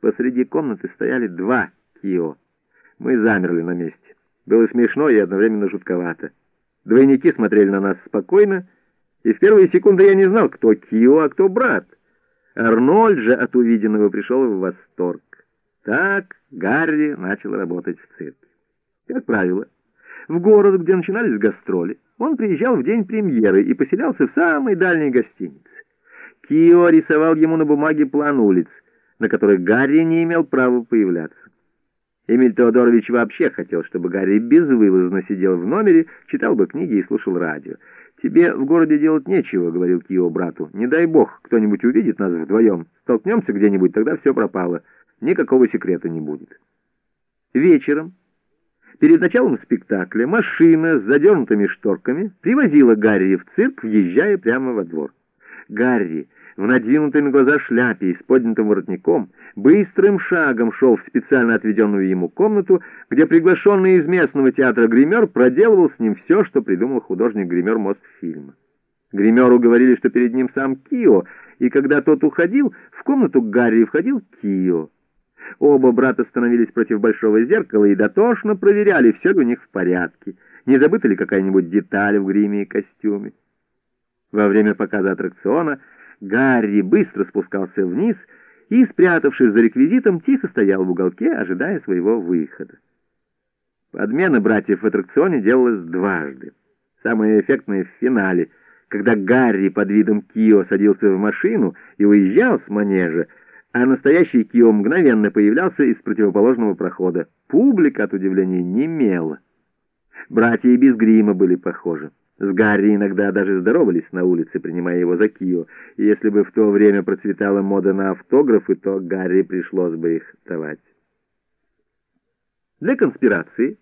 Посреди комнаты стояли два Кио. Мы замерли на месте. Было смешно и одновременно жутковато. Двойники смотрели на нас спокойно, и в первые секунды я не знал, кто Кио, а кто брат. Арнольд же от увиденного пришел в восторг. Так Гарри начал работать в цирке. Как правило, в город, где начинались гастроли, он приезжал в день премьеры и поселялся в самой дальней гостинице. Кио рисовал ему на бумаге план улиц, на которых Гарри не имел права появляться. Эмиль Теодорович вообще хотел, чтобы Гарри безвылазно сидел в номере, читал бы книги и слушал радио. «Тебе в городе делать нечего», — говорил Кио брату. «Не дай бог, кто-нибудь увидит нас вдвоем. Столкнемся где-нибудь, тогда все пропало. Никакого секрета не будет». Вечером, перед началом спектакля, машина с задернутыми шторками привозила Гарри в цирк, въезжая прямо во двор. Гарри в надвинутой на глаза шляпе и с поднятым воротником, быстрым шагом шел в специально отведенную ему комнату, где приглашенный из местного театра гример проделывал с ним все, что придумал художник-гример Мосфильма. Гримеру говорили, что перед ним сам Кио, и когда тот уходил, в комнату Гарри входил Кио. Оба брата становились против большого зеркала и дотошно проверяли, все ли у них в порядке, не забыта ли какая-нибудь деталь в гриме и костюме. Во время показа аттракциона Гарри быстро спускался вниз и, спрятавшись за реквизитом, тихо стоял в уголке, ожидая своего выхода. Подмена братьев в аттракционе делалась дважды. Самое эффектное в финале, когда Гарри под видом Кио садился в машину и уезжал с манежа, а настоящий Кио мгновенно появлялся из противоположного прохода. Публика от удивления немела. Братья и без грима были похожи. С Гарри иногда даже здоровались на улице, принимая его за Кио, и если бы в то время процветала мода на автографы, то Гарри пришлось бы их давать. Для конспирации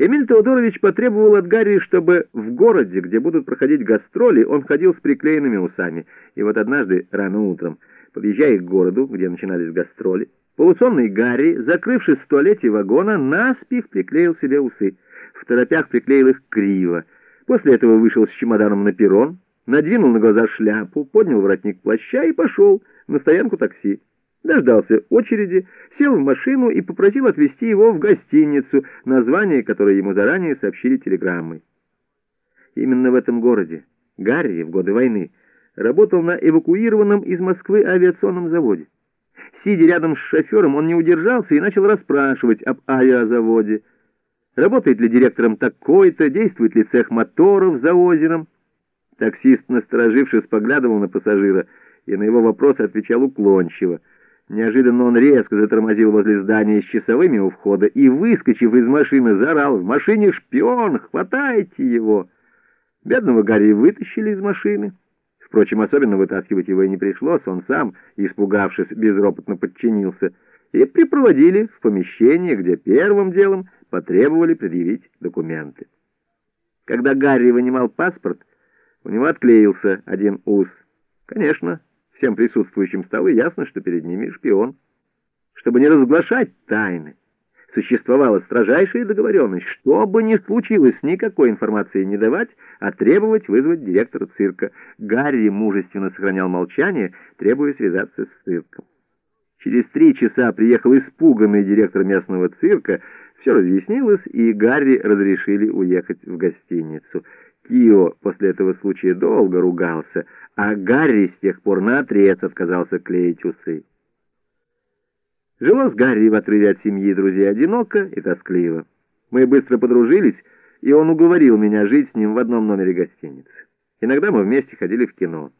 Эмиль Теодорович потребовал от Гарри, чтобы в городе, где будут проходить гастроли, он ходил с приклеенными усами. И вот однажды, рано утром, подъезжая к городу, где начинались гастроли, полусонный Гарри, закрывшись в туалете вагона, наспех приклеил себе усы. В торопях приклеил их криво — После этого вышел с чемоданом на перрон, надвинул на глаза шляпу, поднял воротник плаща и пошел на стоянку такси. Дождался очереди, сел в машину и попросил отвезти его в гостиницу, название которой ему заранее сообщили телеграммой. Именно в этом городе Гарри в годы войны работал на эвакуированном из Москвы авиационном заводе. Сидя рядом с шофером, он не удержался и начал расспрашивать об авиазаводе. Работает ли директором такой-то, действует ли цех моторов за озером? Таксист, насторожившись, поглядывал на пассажира и на его вопросы отвечал уклончиво. Неожиданно он резко затормозил возле здания с часовыми у входа и, выскочив из машины, заорал «В машине шпион! Хватайте его!» Бедного Гарри вытащили из машины. Впрочем, особенно вытаскивать его и не пришлось, он сам, испугавшись, безропотно подчинился, и припроводили в помещение, где первым делом потребовали предъявить документы. Когда Гарри вынимал паспорт, у него отклеился один ус. Конечно, всем присутствующим стало ясно, что перед ними шпион. Чтобы не разглашать тайны, существовала строжайшая договоренность, что бы ни случилось, никакой информации не давать, а требовать вызвать директора цирка. Гарри мужественно сохранял молчание, требуя связаться с цирком. Через три часа приехал испуганный директор местного цирка, все разъяснилось, и Гарри разрешили уехать в гостиницу. Кио после этого случая долго ругался, а Гарри с тех пор наотрез отказался клеить усы. Жилось Гарри в отрыве от семьи и друзей одиноко и тоскливо. Мы быстро подружились, и он уговорил меня жить с ним в одном номере гостиницы. Иногда мы вместе ходили в кино.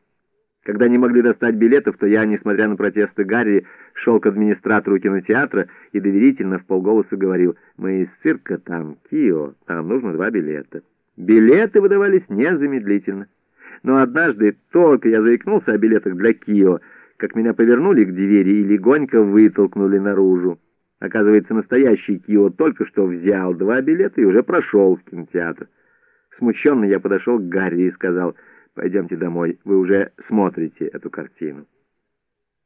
Когда не могли достать билетов, то я, несмотря на протесты Гарри, шел к администратору кинотеатра и доверительно в полголоса говорил, «Мы из цирка, там Кио, там нужно два билета». Билеты выдавались незамедлительно. Но однажды только я заикнулся о билетах для Кио, как меня повернули к двери и легонько вытолкнули наружу. Оказывается, настоящий Кио только что взял два билета и уже прошел в кинотеатр. Смущенный я подошел к Гарри и сказал, Пойдемте домой, вы уже смотрите эту картину.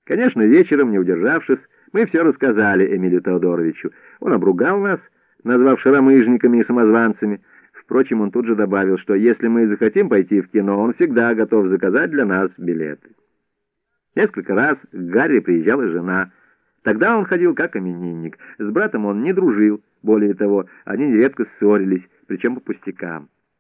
Конечно, вечером, не удержавшись, мы все рассказали Эмилию Теодоровичу. Он обругал нас, назвав шаромыжниками и самозванцами. Впрочем, он тут же добавил, что если мы захотим пойти в кино, он всегда готов заказать для нас билеты. Несколько раз к Гарри приезжала жена. Тогда он ходил как именинник. С братом он не дружил. Более того, они нередко ссорились, причем по пустякам.